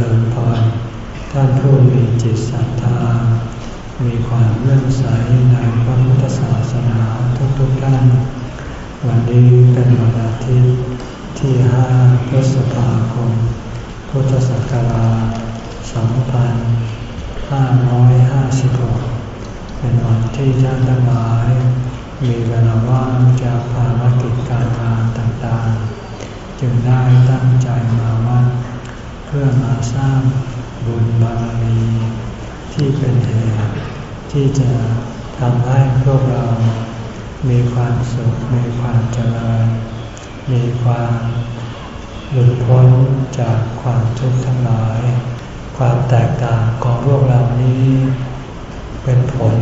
ริญพรท่านผู้มีจิตศรัทธา มีความเลื่อมใสในพระพุทธศาสนาทุกๆทท่าน วันนี้เป็นวันอาทิตย์ที่ 5 พฤษภาคม พุทธศักราช 2556 เป็นวันที่ท่านทั้งหลาย มีเวลาว่างจากภารกิจการงานต่างๆ จึงได้ตั้งใจมาวัด เพื่อมาสร้างบุญบารมีที่เป็นเหตุที่จะทำให้พวกเรา มีความสุข มีความเจริญ มีความหลุดพ้นจากความทุกข์ทั้งหลาย ความแตกต่างของพวกเรานี้ เป็นผล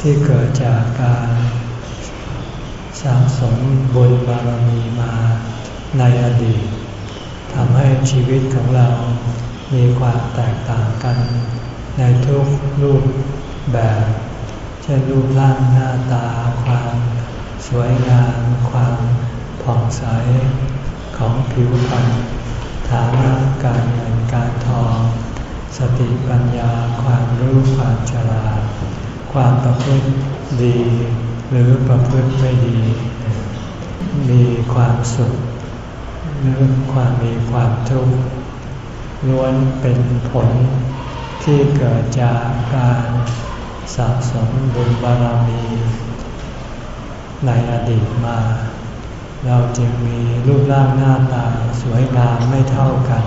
ที่เกิดจากการสะสมบุญบารมีมาในอดีต ทำให้ชีวิตของเรามีความแตกต่างกัน ในทุกรูปแบบ เช่นรูปร่างหน้าตา ความสวยงามความผ่องใสของผิวพรรณฐานะการเงินการทอง สติปัญญาความรู้ความฉลาดความประพฤติดี หรือประพฤติไม่ดี มีความสุข หรือความมีความทุกข์ล้วนเป็นผลที่เกิดจากการสะสมบุญบารมี ในอดีตมา เราจึงมีรูปร่างหน้าตาสวยงามไม่เท่ากัน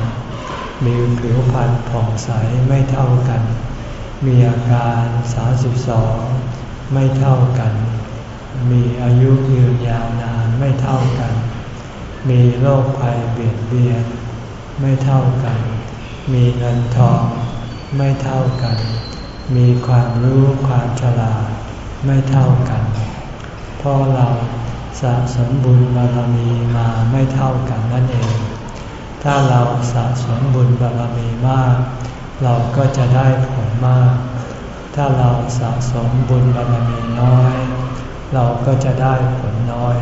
มีผิวพรรณผ่องใสไม่เท่ากัน มีอาการ32 ไม่เท่ากัน มีอายุยืนยาวนานไม่เท่ากัน มีโรคภัยเบียดเบียน ไม่เท่ากัน มีเงินทอง ไม่เท่ากัน มีความรู้ความฉลาดไม่เท่ากัน เพราะเราสะสมบุญบารมีมาไม่เท่ากันนั่นเอง ถ้าเราสะสมบุญบารมีมาก เราก็จะได้ผลมาก ถ้าเราสะสมบุญบารมีน้อย เราก็จะได้ผลน้อย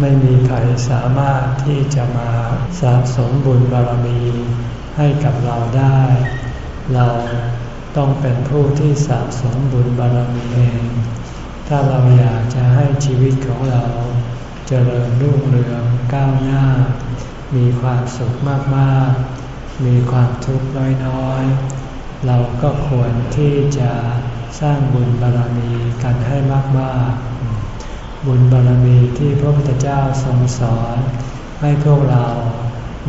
ไม่มีใครสามารถที่จะมาสะสมบุญบารมีให้กับเราได้ เราต้องเป็นผู้ที่สะสมบุญบารมีเอง ถ้าเราอยากจะให้ชีวิตของเราจเจริญรุ่งเรืองก้าวหน้า มีความสุขมากๆ มีความทุกข์น้อยๆ เราก็ควรที่จะสร้างบุญบารมีกันให้มากๆ บุญบารมีที่พระพุทธเจ้าทรงสอน ให้พวกเรา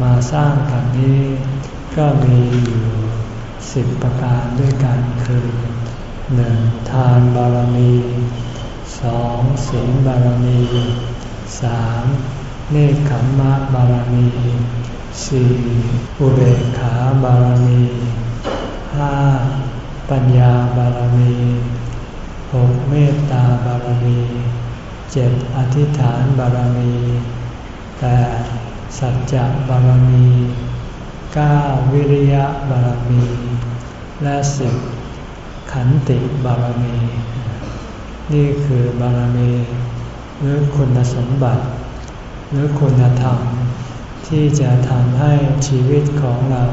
มาสร้างกันนี้ ก็มีอยู่สิบประการด้วยกันคือหนึ่งทานบารมีสองศีลบารมีสามเนคขมมะบารมีสี่อุเบกขาบารมีห้าปัญญาบารมีหกเมตตาบารมี เจ็ดอธิษฐานบารมีแปดสัจจะบารมีเก้าวิริยะบารมี และสิบขันติบารมี นี่คือบารมี หรือคุณสมบัติ หรือคุณธรรม ที่จะทำให้ชีวิตของเรา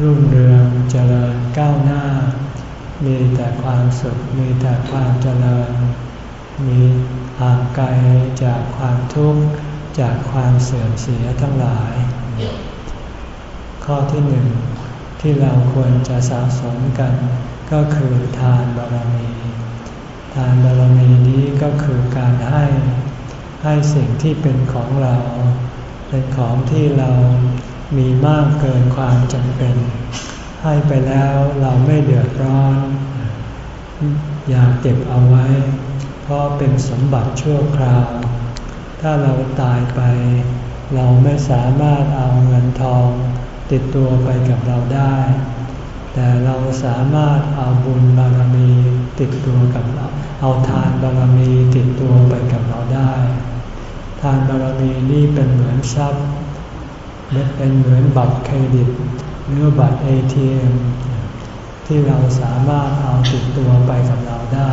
รุ่งเรืองเจริญก้าวหน้า มีแต่ความสุขมีแต่ความเจริญ มีห่างไกลจากความทุกข์จากความเสื่อมเสียทั้งหลาย ข้อที่หนึ่งที่เราควรจะสะสมกันก็คือทานบารมี ทานบารมีนี้ก็คือการให้ให้สิ่งที่เป็นของเรา เป็นของที่เรามีมากเกินความจำเป็น ให้ไปแล้วเราไม่เดือดร้อน อยากเก็บเอาไว้ เพราะเป็นสมบัติชั่วคราว ถ้าเราตายไป เราไม่สามารถเอาเงินทอง ติดตัวไปกับเราได้ แต่เราสามารถเอาบุญบารมีติดตัวกับเรา เอาทานบารมีติดตัวไปกับเราได้ ทานบารมีนี่เป็นเหมือนทรัพย์เป็นเหมือนบัตรเครดิตหรือบัตรเอทีเอ็มที่เราสามารถเอาติดตัวไปกับเราได้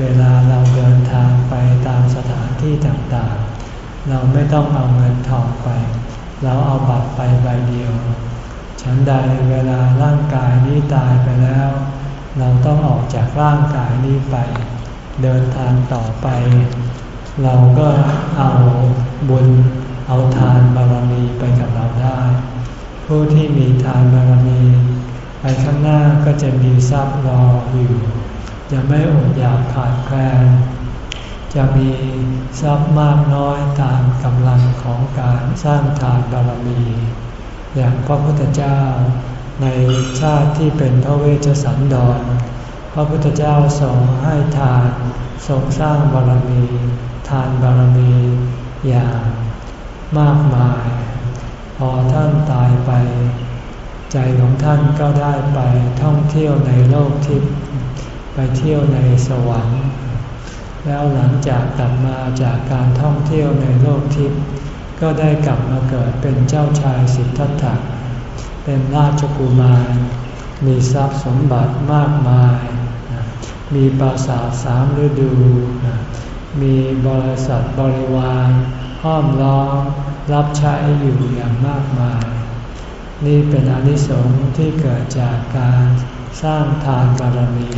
เวลาเราเดินทางไปตามสถานที่ต่างๆ เราไม่ต้องเอาเงินทองไป เราเอาบัตรไปใบเดียว ฉันใดเวลาร่างกายนี้ตายไปแล้ว เราต้องออกจากร่างกายนี้ไป เดินทางต่อไป เราก็เอาบุญเอาทานบารมีไปกับเราได้ ผู้ที่มีทานบารมี ไปข้างหน้าก็จะมีทรัพย์รออยู่ จะไม่อดอยากขาดแคลน จะมีทรัพย์มากน้อยตามกำลังของการสร้างทานบารมี อย่างพระพุทธเจ้า ในชาติที่เป็นพระเวชสันดร พระพุทธเจ้าทรงให้ทานทรงสร้างบารมี ทานบารมีอย่างมากมาย พอท่านตายไป ใจของท่านก็ได้ไปท่องเที่ยวในโลกทิพย์ ไปเที่ยวในสวรรค์ แล้วหลังจากกลับมาจากการท่องเที่ยวในโลกทิพย์ก็ได้กลับมาเกิดเป็นเจ้าชายสิทธัตถะเป็นราชกุมาร มีทรัพย์สมบัติมากมาย มีปราสาทสามฤดู มีบริษัทบริวารห้อมล้อมรับใช้อยู่อย่างมากมาย นี่เป็นอนิสงส์ที่เกิดจากการสร้างทานบารมี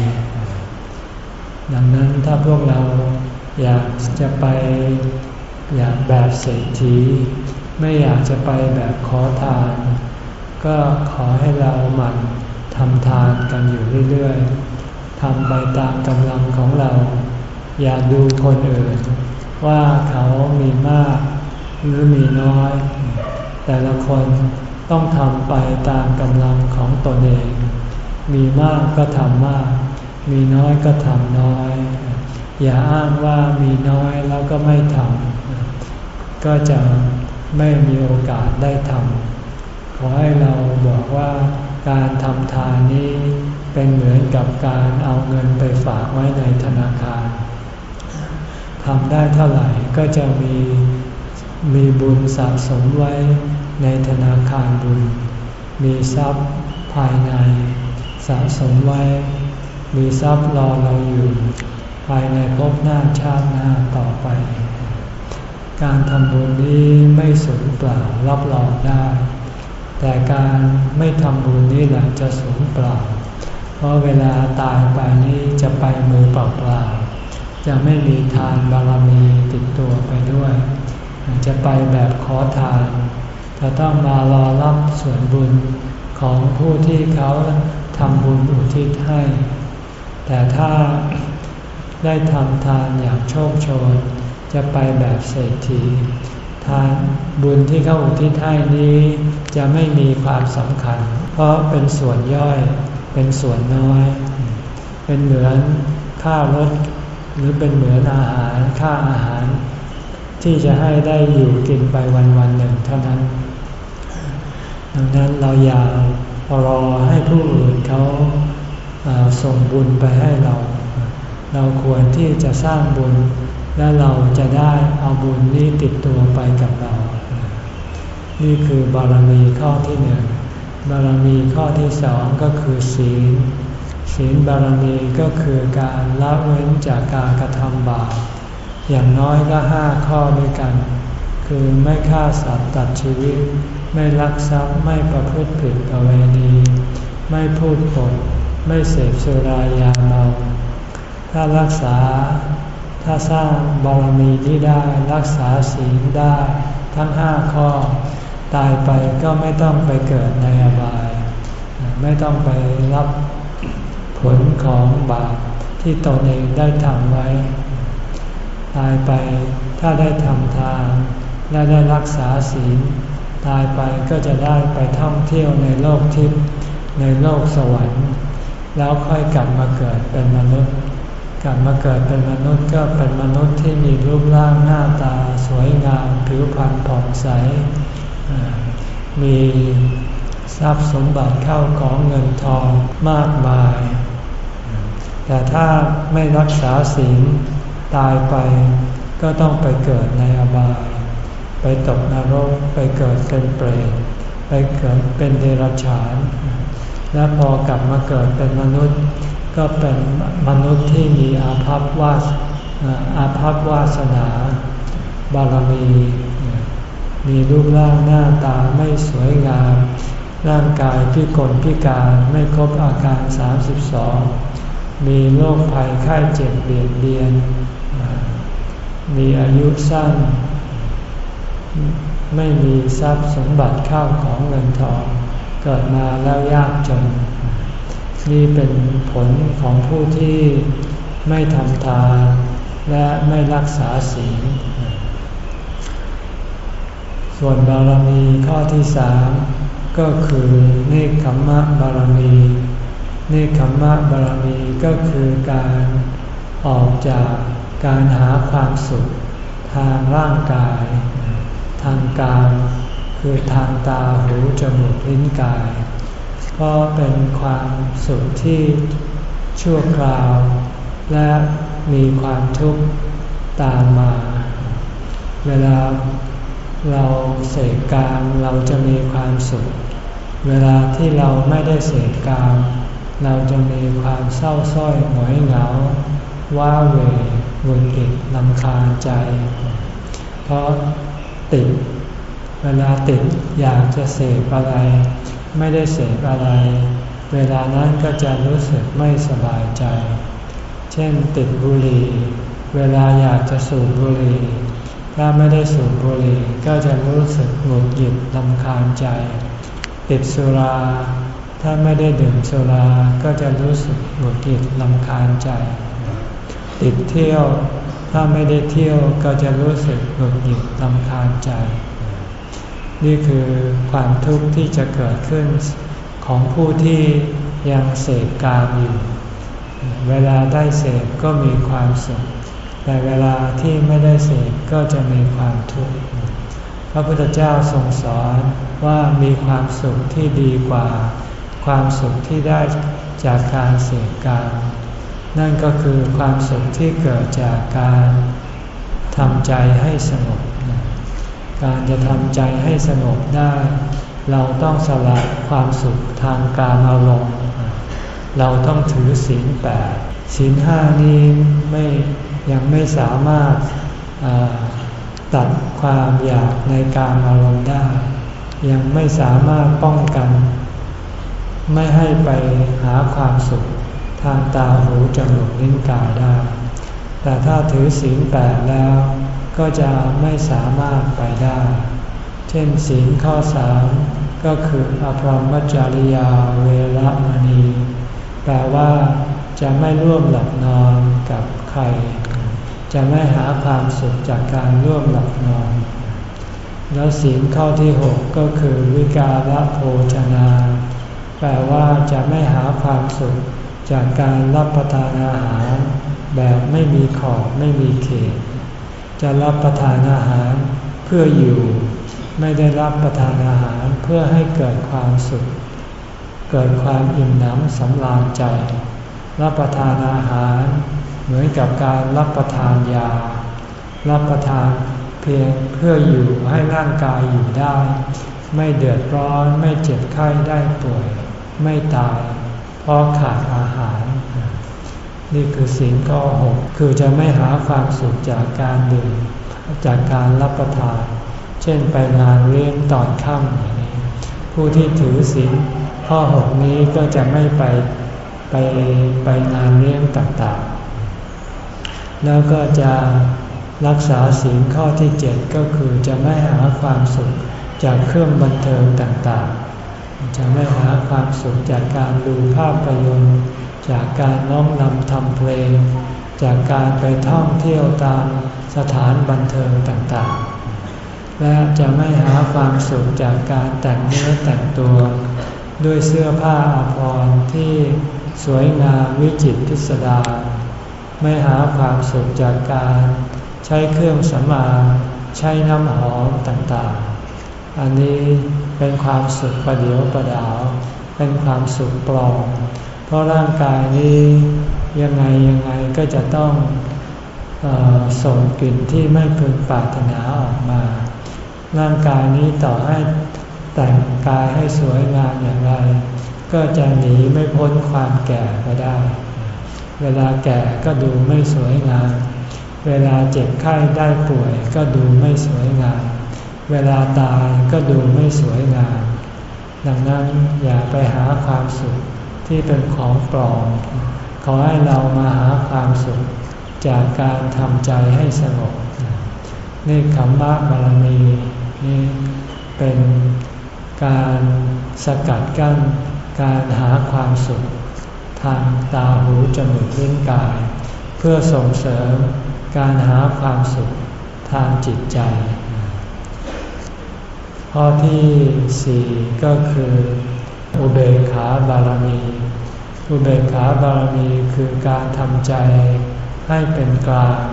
ดังนั้นถ้าพวกเราอยากจะไปอยากแบบเศรษฐี ไม่อยากจะไปแบบขอทาน ก็ขอให้เราหมั่นทำทานกันอยู่เรื่อยๆทำไปตามกำลังของเรา อย่าดูคนอื่น ว่าเขามีมากหรือมีน้อย แต่ละคนต้องทำไปตามกำลังของตนเอง มีมากก็ทำมาก มีน้อยก็ทำน้อย อย่าอ้างว่ามีน้อยแล้วก็ไม่ทำก็จะไม่มีโอกาสได้ทำขอให้เราบอกว่าการทำทานนี้เป็นเหมือนกับการเอาเงินไปฝากไว้ในธนาคารทำได้เท่าไหร่ก็จะมีมีบุญสะสมไว้ในธนาคารบุญ มีทรัพย์ภายในสะสมไว้ มีทรัพย์รอเราอยู่ภายในภพหน้าชาติหน้าต่อไป การทำบุญนี้ไม่สูญเปล่ารับรองได้ แต่การไม่ทำบุญนี้แหละจะสูญเปล่า เพราะเวลาตายไปนี้จะไปมือเปล่าๆจะไม่มีทานบารมีติดตัวไปด้วย จะไปแบบขอทานจะต้องมารอรับส่วนบุญของผู้ที่เขาทำบุญอุทิศให้ แต่ถ้าได้ทำทานอย่างโชคโชน จะไปแบบเศรษฐี ทานบุญที่เขาอุทิศให้นี้จะไม่มีความสำคัญ เพราะเป็นส่วนย่อยเป็นส่วนน้อย เป็นเหมือนค่ารถหรือเป็นเหมือนอาหารค่าอาหาร ที่จะให้ได้อยู่กินไปวันวันหนึ่งเท่านั้น ดังนั้นเราอย่ารอให้ผู้อื่นเขา ส่งบุญไปให้เรา เราควรที่จะสร้างบุญ และเราจะได้เอาบุญนี้ติดตัวไปกับเรา นี่คือบารมีข้อที่หนึ่งบารมีข้อที่สองก็คือศีล ศีลบารมีก็คือการละเว้นจากการกระทำบาปอย่างน้อยก็ห้าข้อด้วยกัน คือไม่ฆ่าสัตว์ตัดชีวิต ไม่ลักทรัพย์ไม่ประพฤติผิดประเวณี ไม่พูดปด ไม่เสพสุรายาเมา ถ้ารักษา ถ้าสร้างบารมีนี้ได้รักษาศีลได้ทั้งห้าข้อ ตายไปก็ไม่ต้องไปเกิดในอบาย ไม่ต้องไปรับผลของบาปที่ตนเองได้ทำไว้ ตายไปถ้าได้ทำทานและได้รักษาศีล ตายไปก็จะได้ไปท่องเที่ยวในโลกทิพย์ในโลกสวรรค์ แล้วค่อยกลับมาเกิดเป็นมนุษย์ กลับมาเกิดเป็นมนุษย์ก็เป็นมนุษย์ที่มีรูปร่างหน้าตา สวยงามผิวพรรณผ่องใส มีทรัพย์สมบัติเข้าของเงินทองมากมาย แต่ถ้าไม่รักษาศีลตายไปก็ต้องไปเกิดในอบาย ไปตกนรก ไปเกิดเป็นเปรต ไปเกิดเป็นเดรัจฉาน และพอกลับมาเกิดเป็นมนุษย์ ก็เป็นมนุษย์ที่มีอาภัพวาสอาภัพวาสนา บารมี มีรูปร่างหน้าตาไม่สวยงาม ร่างกายพิกลพิการไม่ครบอาการ 32 มีโรคภัยไข้เจ็บเบียดเบียน มีอายุสั้น ไม่มีทรัพย์สมบัติข้าวของเงินทอง เกิดมาแล้วยากจน นี่เป็นผลของผู้ที่ไม่ทำทานและไม่รักษาศีล ส่วนบารมีข้อที่สามก็คือเนคขมมะบารมี เนคขมมะบารมีก็คือการออกจากการหาความสุขทางร่างกาย ทางกาย คือทางตาหูจมูกลิ้นกาย เพราะเป็นความสุขที่ชั่วคราว และมีความทุกข์ตามมา เวลาเราเสกกามเราจะมีความสุข เวลาที่เราไม่ได้เสกกามเราจะมีความเศร้าส้อยหงอยเหงา ว้าเวหงุดหงิดลำคาญใจ เพราะติด เวลาติดอยากจะเสกอะไร ไม่ได้เสกอะไร เวลานั้นก็จะรู้สึกไม่สบายใจ เช่นติดบุหรี่ เวลาอยากจะสูบบุหรี่ ถ้าไม่ได้สูบบุหรี่ก็จะรู้สึกหงุดหงิดลำคาญใจ ติดสุรา ถ้าไม่ได้ดื่มสุราก็จะรู้สึกหงุดหงิดลำคาญใจ ติดเที่ยว ถ้าไม่ได้เที่ยวก็จะรู้สึกหงุดหงิดลำคาญใจ นี่คือความทุกข์ที่จะเกิดขึ้นของผู้ที่ยังเสพกามอยู่ เวลาได้เสพก็มีความสุข แต่เวลาที่ไม่ได้เสพก็จะมีความทุกข์ พระพุทธเจ้าทรงสอนว่ามีความสุขที่ดีกว่า ความสุขที่ได้จากการเสพกาม นั่นก็คือความสุขที่เกิดจากการทำใจให้สงบ การจะทำใจให้สงบได้ เราต้องสละความสุขทางการอารมณ์ เราต้องถือศีลแปดศีลห้านี้ไม่ยังไม่สามารถตัดความอยากในการอารมณ์ได้ ยังไม่สามารถป้องกัน ไม่ให้ไปหาความสุขทางตาหูจมูกลิ้นกายได้ แต่ถ้าถือศีลแปดแล้ว ก็จะไม่สามารถไปได้ เช่นศีลข้อสามก็คืออภรมจริยาเวรมณี แปลว่าจะไม่ร่วมหลับนอนกับใคร จะไม่หาความสุขจากการร่วมหลับนอน แล้วศีลข้อที่หกก็คือวิการะโภชนา แปลว่าจะไม่หาความสุขจากการรับประทานอาหาร แบบไม่มีขอบไม่มีเขต จะรับประทานอาหารเพื่ออยู่ ไม่ได้รับประทานอาหารเพื่อให้เกิดความสุข เกิดความอิ่มหนำสำราญใจ รับประทานอาหาร เหมือนกับการรับประทานยา รับประทานเพียงเพื่ออยู่ให้ร่างกายอยู่ได้ ไม่เดือดร้อนไม่เจ็บไข้ได้ป่วย ไม่ตายเพราะขาดอาหาร นี่คือสิ่งข้อหกคือจะไม่หาความสุขจากการดื่มจากการรับประทาน เช่นไปงานเลี้ยงตอนค่ำอย่างนี้ ผู้ที่ถือศีลข้อหกนี้ก็จะไม่ไปไปไปงานเลี้ยงต่างๆ แล้วก็จะรักษาศีลข้อที่เจ็ดก็คือจะไม่หาความสุขจากเครื่องบันเทิงต่างๆ จะไม่หาความสุขจากการดูภาพยนตร์ จากการน้อมนำทำเพลง จากการไปท่องเที่ยวตามสถานบันเทิงต่างๆ และจะไม่หาความสุขจากการแต่งเนื้อแต่งตัว ด้วยเสื้อผ้าอาภรณ์ที่สวยงามวิจิตรพิสดารไม่หาความสุขจากการใช้เครื่องสำอางใช้น้ำหอมต่างๆ อันนี้เป็นความสุขประเดียวประดาว เป็นความสุขปลอม เพราะร่างกายนี้ยังไงยังไงก็จะต้องอส่งกลิ่นที่ไม่พึงปรารถนาออกมา ร่างกายนี้ต่อให้แต่งกายให้สวยงามอย่างไร ก็จะหนีไม่พ้นความแก่ไปได้ เวลาแก่ก็ดูไม่สวยงาม เวลาเจ็บไข้ได้ป่วยก็ดูไม่สวยงาม เวลาตายก็ดูไม่สวยงาม ดังนั้นอย่าไปหาความสุข ที่เป็นของปลอม ขอให้เรามาหาความสุขจากการทำใจให้สงบนี่คำว่าบารมีนี่เป็นการสกัดกั้นการหาความสุข ทางตาหูจมูกลิ้นกาย เพื่อส่งเสริมการหาความสุขทางจิตใจ ข้อที่สี่ก็คือ อุเบกขาบารมี อุเบกขาบารมีคือการทำใจให้เป็นกลาง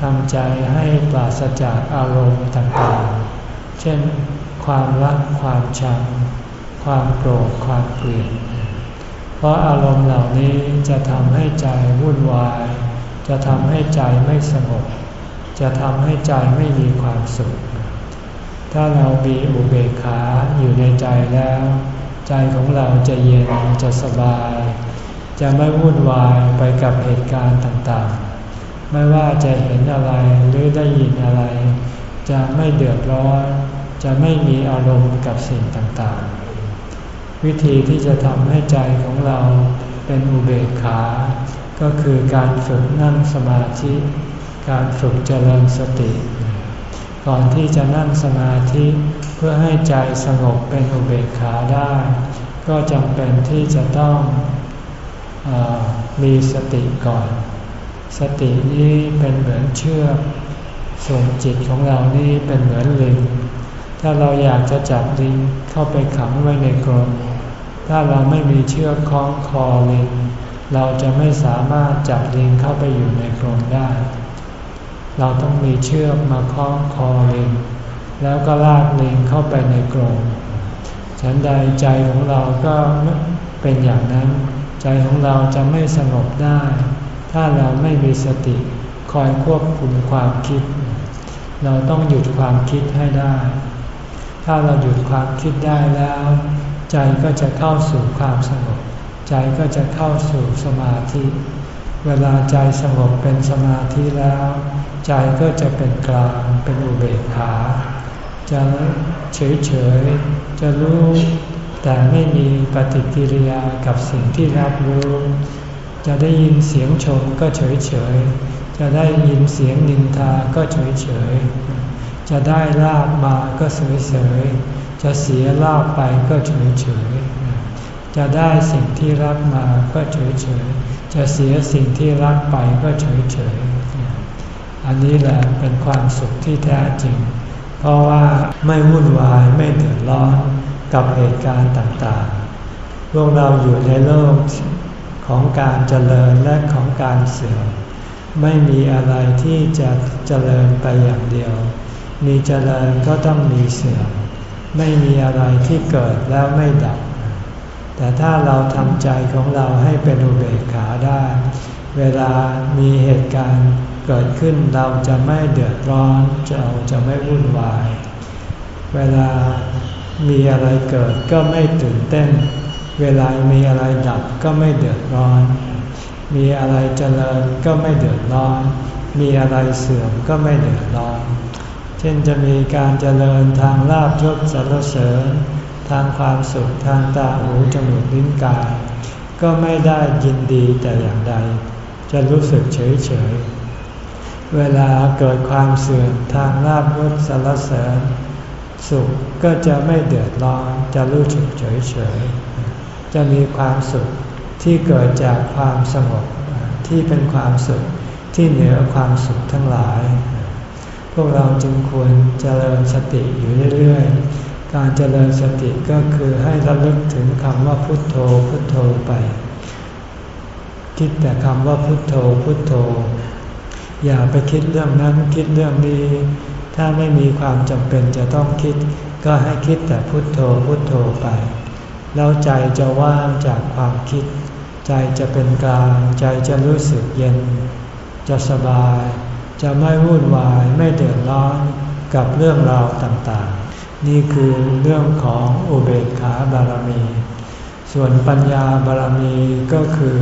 ทำใจให้ปราศจากอารมณ์ต่างๆ เช่น ความรักความชัง ความโกรธความเกลียด เพราะอารมณ์เหล่านี้จะทำให้ใจวุ่นวาย จะทำให้ใจไม่สงบ จะทำให้ใจไม่มีความสุข ถ้าเรามีอุเบกขาอยู่ในใจแล้ว ใจของเราจะเย็นจะสบาย จะไม่วุ่นวายไปกับเหตุการณ์ต่างๆ ไม่ว่าจะเห็นอะไรหรือได้ยินอะไร จะไม่เดือดร้อน จะไม่มีอารมณ์กับสิ่งต่างๆ วิธีที่จะทำให้ใจของเราเป็นอุเบกขา ก็คือการฝึกนั่งสมาธิ การฝึกเจริญสติ ก่อนที่จะนั่งสมาธิ เพื่อให้ใจสงบเป็นอุเบกขาได้ ก็จำเป็นที่จะต้องอมีสติก่อน สตินี้เป็นเหมือนเชือกส่วนจิตของเรานี่เป็นเหมือนลิง ถ้าเราอยากจะจับลิงเข้าไปขังไว้ในกรงถ้าเราไม่มีเชือกคล้องคอลิง เราจะไม่สามารถจับลิงเข้าไปอยู่ในกรงได้ เราต้องมีเชือกมาคล้องคอลิง แล้วก็ลากลิงเข้าไปในกรงฉันใดใจของเราก็เป็นอย่างนั้น ใจของเราจะไม่สงบได้ ถ้าเราไม่มีสติคอยควบคุมความคิด เราต้องหยุดความคิดให้ได้ ถ้าเราหยุดความคิดได้แล้ว ใจก็จะเข้าสู่ความสงบ ใจก็จะเข้าสู่สมาธิ เวลาใจสงบเป็นสมาธิแล้ว ใจก็จะเป็นกลางเป็นอุเบกขา จะเฉยเฉยจะรู้ แต่ไม่มีปฏิกิริยากับสิ่งที่รับรู้ จะได้ยินเสียงชมก็เฉยเฉยจะได้ยินเสียงนินทาก็เฉยเฉยจะได้ลาบมาก็เฉยๆ จะเสียลาบไปก็เฉยๆ จะได้สิ่งที่รักมาก็เฉยๆ จะเสียสิ่งที่รักไปก็เฉยๆ อันนี้แหละเป็นความสุขที่แท้จริง ราะว่าไม่วุ่นวายไม่เดือดร้อนกับเหตุการณ์ต่างๆ พวกเราอยู่ในโลกของการเจริญและของการเสื่อม ไม่มีอะไรที่จะเจริญไปอย่างเดียว มีเจริญก็ต้องมีเสื่อม ไม่มีอะไรที่เกิดแล้วไม่ดับ แต่ถ้าเราทำใจของเราให้เป็นอุเบกขาได้ เวลามีเหตุการณ์ เกิดขึ้นเราจะไม่เดือดร้อนเราจะไม่วุ่นวาย เวลามีอะไรเกิดก็ไม่ตื่นเต้น เวลามีอะไรดับก็ไม่เดือดร้อน มีอะไรเจริญก็ไม่เดือดร้อน มีอะไรเสื่อมก็ไม่เดือดร้อน เช่นจะมีการเจริญทางลาบยศสรรเสริญ ทางความสุขทางตาหูจมูกลิ้นกาย ก็ไม่ได้ยินดีแต่อย่างใด จะรู้สึกเฉยเฉย เวลาเกิดความเสื่อมทางลาบยศสรรเสริญ สุขก็จะไม่เดือดร้อนจะรู้สึกเฉยเฉยจะมีความสุขที่เกิดจากความสงบที่เป็นความสุขที่เหนือความสุขทั้งหลาย พวกเราจึงควรเจริญสติอยู่เรื่อยๆ การเจริญสติก็คือให้ระลึกถึงคำว่าพุทโธพุทโธไป คิดแต่คำว่าพุทโธพุทโธ อย่าไปคิดเรื่องนั้นคิดเรื่องนี้ ถ้าไม่มีความจำเป็นจะต้องคิด ก็ให้คิดแต่พุทโธพุทโธไป แล้วใจจะว่างจากความคิด ใจจะเป็นกลางใจจะรู้สึกเย็น จะสบาย จะไม่วุ่นวายไม่เดือดร้อนกับเรื่องราวต่างๆ นี่คือเรื่องของอุเบกขาบารมี ส่วนปัญญาบารมีก็คือ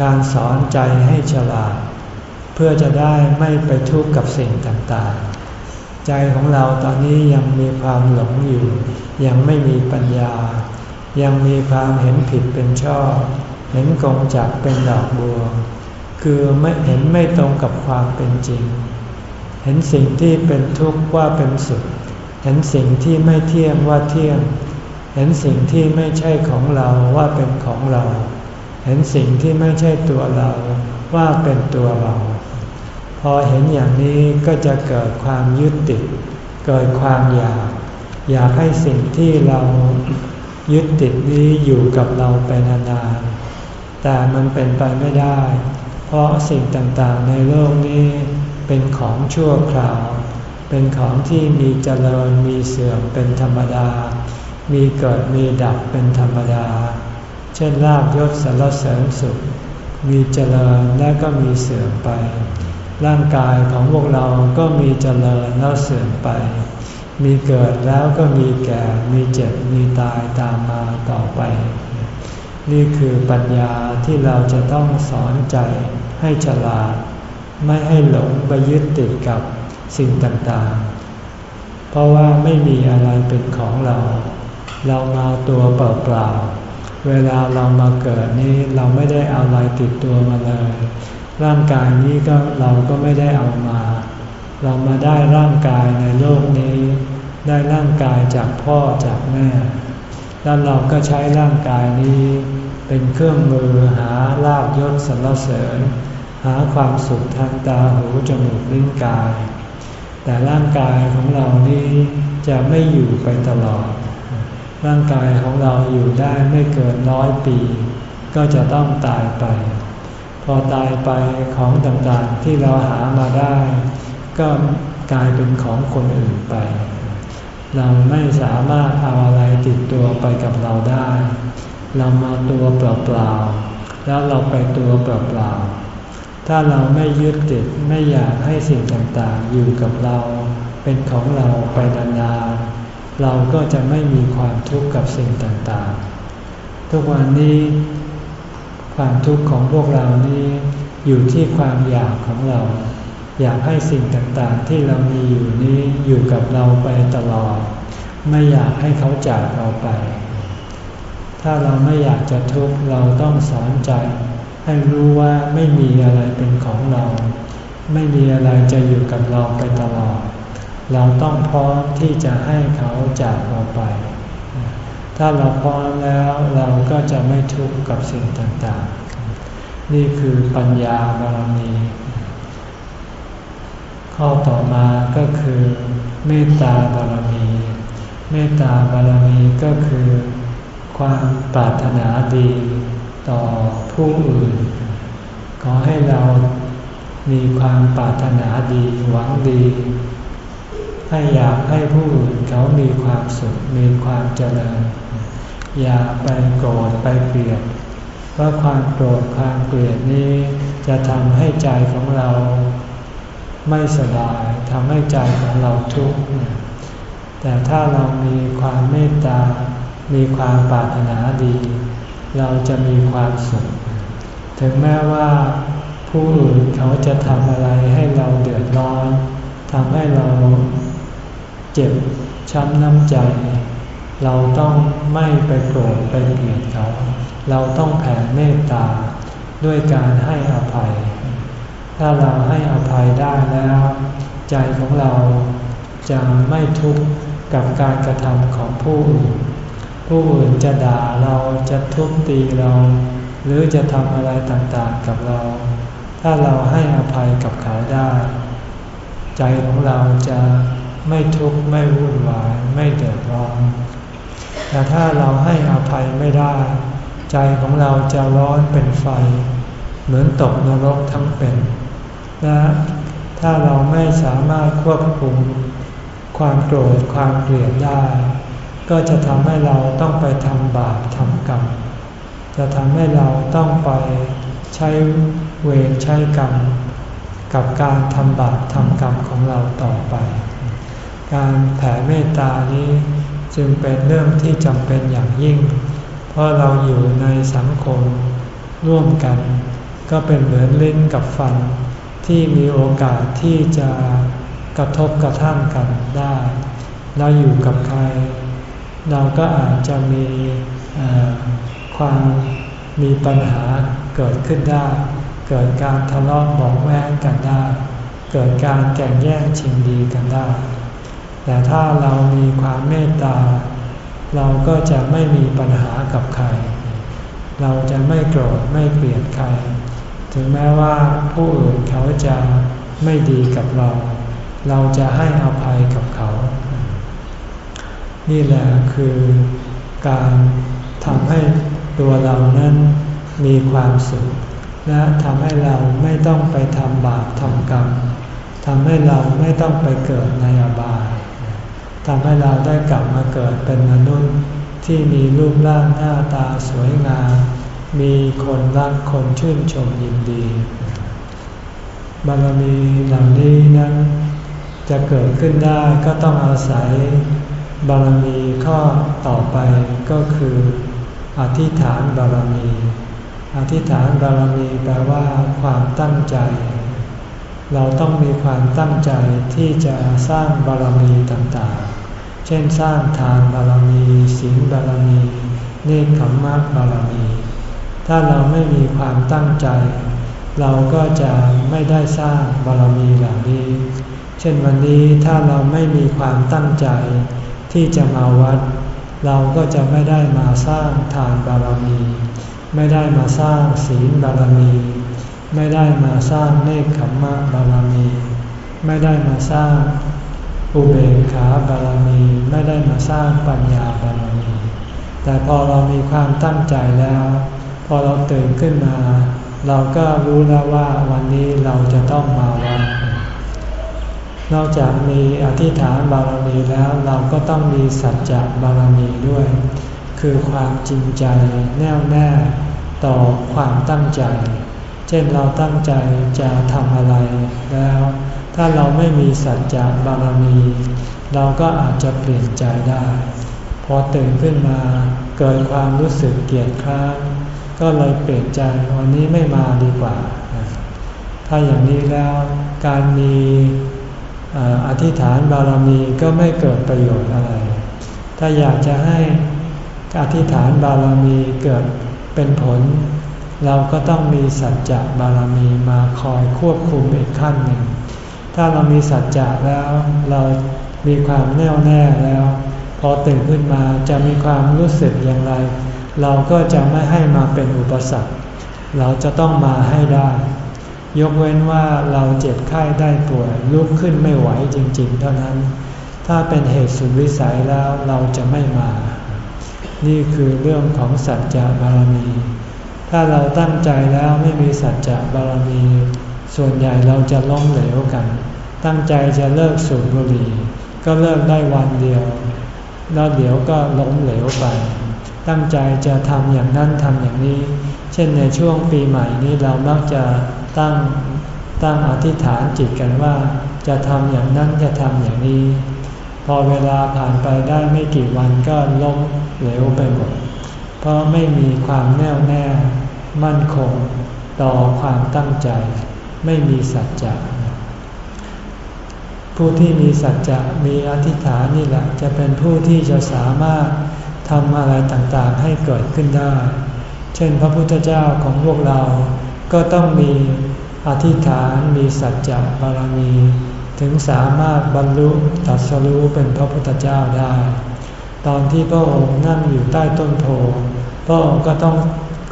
การสอนใจให้ฉลาด พื่อจะได้ไม่ไปทุกข์กับสิ่งต่างๆ ใจของเราตอนนี้ยังมีความหลงอยู่ ยังไม่มีปัญญา ยังมีความเห็นผิดเป็นชอบ เห็นกงจักเป็นดอกบัว คือไม่เห็นไม่ตรงกับความเป็นจริง เห็นสิ่งที่เป็นทุกข์ว่าเป็นสุข เห็นสิ่งที่ไม่เที่ยงว่าเที่ยง เห็นสิ่งที่ไม่ใช่ของเราว่าเป็นของเรา เห็นสิ่งที่ไม่ใช่ตัวเราว่าเป็นตัวเรา พอเห็นอย่างนี้ก็จะเกิดความยึดติด เกิดความอยาก อยากให้สิ่งที่เรายึดติดนี้อยู่กับเราไปนานๆ แต่มันเป็นไปไม่ได้ เพราะสิ่งต่างๆในโลกนี้เป็นของชั่วคราว เป็นของที่มีเจริญมีเสื่อมเป็นธรรมดา มีเกิดมีดับเป็นธรรมดา เช่นลาบยศสารเสริญสุข มีเจริญและก็มีเสื่อมไป ร่างกายของพวกเราก็มีเจริญแล้วเสื่อมไป มีเกิดแล้วก็มีแก่ มีเจ็บ มีตายตามมาต่อไป นี่คือปัญญาที่เราจะต้องสอนใจให้ฉลาด ไม่ให้หลงไปยึดติดกับสิ่งต่างๆ เพราะว่าไม่มีอะไรเป็นของเรา เรามาตัวเปล่าๆ เวลาเรามาเกิดนี้เราไม่ได้เอาอะไรติดตัวมาเลย ร่างกายนี้ก็เราก็ไม่ได้เอามา เรามาได้ร่างกายในโลกนี้ ได้ร่างกายจากพ่อจากแม่ แล้วเราก็ใช้ร่างกายนี้เป็นเครื่องมือหาลาบยศสรรเสริญ หาความสุขทางตาหูจมูกลิ้นกาย แต่ร่างกายของเรานี้จะไม่อยู่ไปตลอด ร่างกายของเราอยู่ได้ไม่เกินร้อยปี ก็จะต้องตายไป อตายไปของต่างๆที่เราหามาได้ ก็กลายเป็นของคนอื่นไป เราไม่สามารถเอาอะไรติดตัวไปกับเราได้ เรามาตัวเปล่าๆแล้วเราไปตัวเปล่าๆถ้าเราไม่ยึดติดไม่อยากให้สิ่งต่างๆ อยู่กับเรา เป็นของเราไปนานๆเราก็จะไม่มีความทุกข์กับสิ่งต่างๆ ทุกวันนี้ ความทุกข์ของพวกเรานี้ อยู่ที่ความอยากของเรา อยากให้สิ่งต่างๆที่เรามีอยู่นี้อยู่กับเราไปตลอด ไม่อยากให้เขาจากเราไป ถ้าเราไม่อยากจะทุกข์เราต้องสอนใจ ให้รู้ว่าไม่มีอะไรเป็นของเรา ไม่มีอะไรจะอยู่กับเราไปตลอด เราต้องพร้อมที่จะให้เขาจากเราไป ถ้าเราพร้อมแล้วเราก็จะไม่ทุกข์กับสิ่งต่างๆ นี่คือปัญญาบารมี ข้อต่อมาก็คือเมตตาบารมี เมตตาบารมีก็คือความปรารถนาดีต่อผู้อื่น ขอให้เรามีความปรารถนาดีหวังดี ให้อยากให้ผู้อื่นเขามีความสุขมีความเจริญ อย่าไปโกรธไปเกลียดเพราะความโกรธความเกลียดนี้จะทำให้ใจของเราไม่สบายทำให้ใจของเราทุกข์แต่ถ้าเรามีความเมตตา มีความปรารถนาดี เราจะมีความสุข ถึงแม้ว่าผู้อื่นเขาจะทำอะไรให้เราเดือดร้อนทำให้เราเจ็บช้ำน้ำใจ เราต้องไม่ไปโกรธไปเกลียดเขา เราต้องแผ่เมตตา ด้วยการให้อภัย ถ้าเราให้อภัยได้แล้ว ใจของเราจะไม่ทุกข์กับการกระทำของผู้อื่น ผู้อื่นจะด่าเราจะทุบตีเรา หรือจะทำอะไรต่างๆกับเรา ถ้าเราให้อภัยกับเขาได้ ใจของเราจะไม่ทุกข์ไม่วุ่นวายไม่เดือดร้อน แต่ถ้าเราให้อภัยไม่ได้ ใจของเราจะร้อนเป็นไฟ เหมือนตกนรกทั้งเป็นและถ้าเราไม่สามารถควบคุมความโกรธความเกลียดได้ ก็จะทำให้เราต้องไปทำบาปทำกรรม จะทำให้เราต้องไปใช้เวรใช้กรรม กับการทำบาปทำกรรมของเราต่อไป การแผ่เมตตานี้ จึงเป็นเรื่องที่จำเป็นอย่างยิ่ง เพราะเราอยู่ในสังคมร่วมกัน ก็เป็นเหมือนลิ้นกับฟัน ที่มีโอกาสที่จะกระทบกระทั่งกันได้ เราอยู่กับใคร เราก็อาจจะมีความมีปัญหาเกิดขึ้นได้ เกิดการทะเลาะบอกแว้งกันได้ เกิดการแก่งแย่งชิงดีกันได้ แต่ถ้าเรามีความเมตตา เราก็จะไม่มีปัญหากับใคร เราจะไม่โกรธไม่เกลียดใคร ถึงแม้ว่าผู้อื่นเขาจะไม่ดีกับเรา เราจะให้อภัยกับเขา นี่แหละคือการทำให้ตัวเรานั้นมีความสุข และทำให้เราไม่ต้องไปทำบาปทำกรรมทำให้เราไม่ต้องไปเกิดในอบาย ทำให้เราได้กลับมาเกิดเป็นมนุษย์ที่มีรูปร่างหน้าตาสวยงาม มีคนรักคนชื่นชมยินดี บารมีเหล่านี้นั้น จะเกิดขึ้นได้ก็ต้องอาศัย บารมีข้อต่อไปก็คือ อธิษฐานบารมี อธิษฐานบารมีแปลว่าความตั้งใจ เราต้องมีความตั้งใจที่จะสร้างบารมีต่างๆ เช่นสร้างทานบารมีศีลบารมีเนคขมมะบารมี ถ้าเราไม่มีความตั้งใจ เราก็จะไม่ได้สร้างบารมีเหล่านี้ เช่นวันนี้ถ้าเราไม่มีความตั้งใจ ที่จะมาวัด เราก็จะไม่ได้มาสร้างทานบารมี ไม่ได้มาสร้างศีลบารมี ไม่ได้มาสร้างเนคขมมะบารมี ไม่ได้มาสร้าง อุเบกขาบารมีไม่ได้มาสร้างปัญญาบารมี แต่พอเรามีความตั้งใจแล้ว พอเราตื่นขึ้นมา เราก็รู้แล้วว่าวันนี้เราจะต้องมาวัดนอกจากมีอธิษฐานบารมีแล้วเราก็ต้องมีสัจจะบารมีด้วย คือความจริงใจแน่วแน่ต่อความตั้งใจ เช่นเราตั้งใจจะทำอะไรแล้ว ถ้าเราไม่มีสัจจะบารมี เราก็อาจจะเปลี่ยนใจได้ พอตื่นขึ้นมาเกิดความรู้สึกเกลียดคร้านก็เลยเปลี่ยนใจวันนี้ไม่มาดีกว่า ถ้าอย่างนี้แล้วการมีอธิษฐานบารมีก็ไม่เกิดประโยชน์อะไร ถ้าอยากจะให้อธิษฐานบารมีเกิดเป็นผล เราก็ต้องมีสัจจะบารมีมาคอยควบคุมอีกขั้นหนึ่ง ถ้าเรามีสัจจะแล้ว เรามีความแน่วแน่แล้ว พอตื่นขึ้นมาจะมีความรู้สึกอย่างไร เราก็จะไม่ให้มาเป็นอุปสรรค เราจะต้องมาให้ได้ ยกเว้นว่าเราเจ็บไข้ได้ป่วยลุกขึ้นไม่ไหวจริง ๆ เท่านั้น ถ้าเป็นเหตุสุดวิสัยแล้วเราจะไม่มา นี่คือเรื่องของสัจจะบารมี ถ้าเราตั้งใจแล้วไม่มีสัจจะบารมี ส่วนใหญ่เราจะล้มเหลวกัน ตั้งใจจะเลิกสูบบุหรี่ก็เลิกได้วันเดียว แล้วเดี๋ยวก็ล้มเหลวไป ตั้งใจจะทำอย่างนั้นทำอย่างนี้ เช่นในช่วงปีใหม่นี้เรามักจะตั้งตั้งอธิษฐานจิตกันว่า จะทำอย่างนั้นจะทำอย่างนี้ พอเวลาผ่านไปได้ไม่กี่วันก็ล้มเหลวไปหมด เพราะไม่มีความแน่วแน่ มั่นคง ต่อความตั้งใจ ไม่มีสัจจะผู้ที่มีสัจจะมีอธิษฐานนี่แหละ จะเป็นผู้ที่จะสามารถทำอะไรต่างๆให้เกิดขึ้นได้ เช่นพระพุทธเจ้าของพวกเราก็ต้องมีอธิษฐานมีสัจจะบารมี ถึงสามารถบรรลุตัสรู้เป็นพระพุทธเจ้าได้ ตอนที่พระองค์นั่งอยู่ใต้ต้นโพพระองค์ก็ต้อง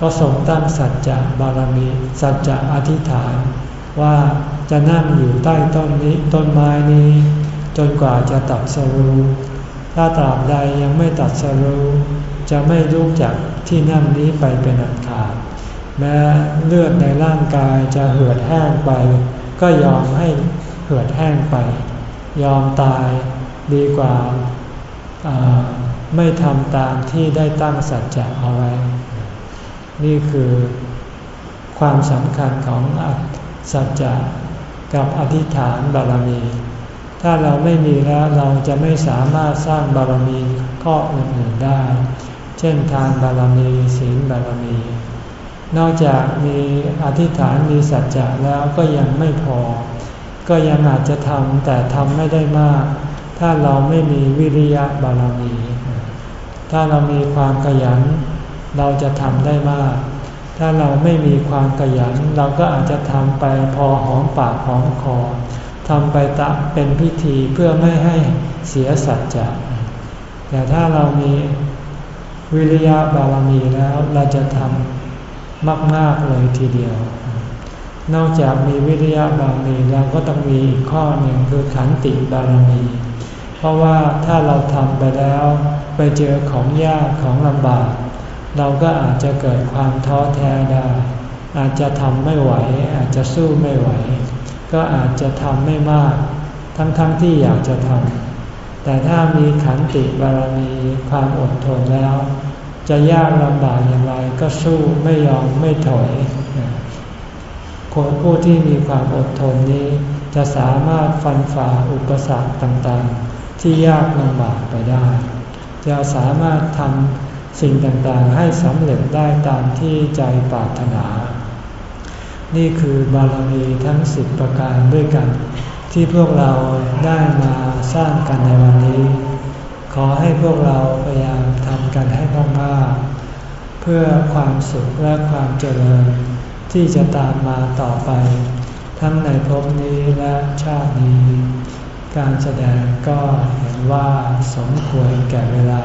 ก็ทรงตั้งสัจจะบารมี สัจจะอธิษฐาน ว่าจะนั่งอยู่ใต้ต้นนี้ต้นไม้นี้ จนกว่าจะตัดสรู้ ถ้าตราบใดยังไม่ตัดสรู้ จะไม่ลุกจากที่นั่งนี้ไปเป็นอันขาดแม้เลือดในร่างกายจะเหือดแห้งไป ก็ยอมให้เหือดแห้งไป ยอมตายดีกว่าไม่ทำตามที่ได้ตั้งสัจจะเอาไว้ นี่คือความสำคัญของ สัจจะกับอธิษฐานบารมี ถ้าเราไม่มีแล้วเราจะไม่สามารถสร้างบารมีข้ออื่นๆได้ เช่นทานบารมีศีลบารมี นอกจากมีอธิษฐานมีสัจจะแล้วก็ยังไม่พอ ก็ยังอาจจะทำแต่ทำไม่ได้มาก ถ้าเราไม่มีวิริยะบารมี ถ้าเรามีความขยัน เราจะทำได้มาก ถ้าเราไม่มีความขยัน เราก็อาจจะทำไปพอหอมปากหอมคอทำไปตามเป็นพิธีเพื่อไม่ให้เสียสัจจะแต่ถ้าเรามีวิริยะบารมีแล้วเราจะทำมาก ๆ เลยทีเดียว นอกจากมีวิริยะบารมีเราก็ต้องมีอีกข้อหนึ่งคือขันติบารมี เพราะว่าถ้าเราทำไปแล้ว ไปเจอของยากของลำบาก เราก็อาจจะเกิดความท้อแท้ได้ อาจจะทำไม่ไหว อาจจะสู้ไม่ไหว ก็อาจจะทำไม่มาก ทั้งๆทที่อยากจะทำแต่ถ้ามีขันติบารมีความอดทนแล้ว จะยากลำบากอย่างไรก็สู้ไม่ยอมไม่ถอย คนผู้ที่มีความอดทนนี้จะสามารถฟันฝ่าอุปสรรคต่างๆ ที่ยากลำบากไปได้ จะสามารถทำ สิ่งต่างๆให้สำเร็จได้ตามที่ใจปรารถนา นี่คือบารมีทั้งสิบประการด้วยกัน ที่พวกเราได้มาสร้างกันในวันนี้ ขอให้พวกเราพยายามทำกันให้มากๆเพื่อความสุขและความเจริญที่จะตามมาต่อไป ทั้งในภพนี้และชาตินี้ การแสดงก็เห็นว่าสมควรแก่เวลา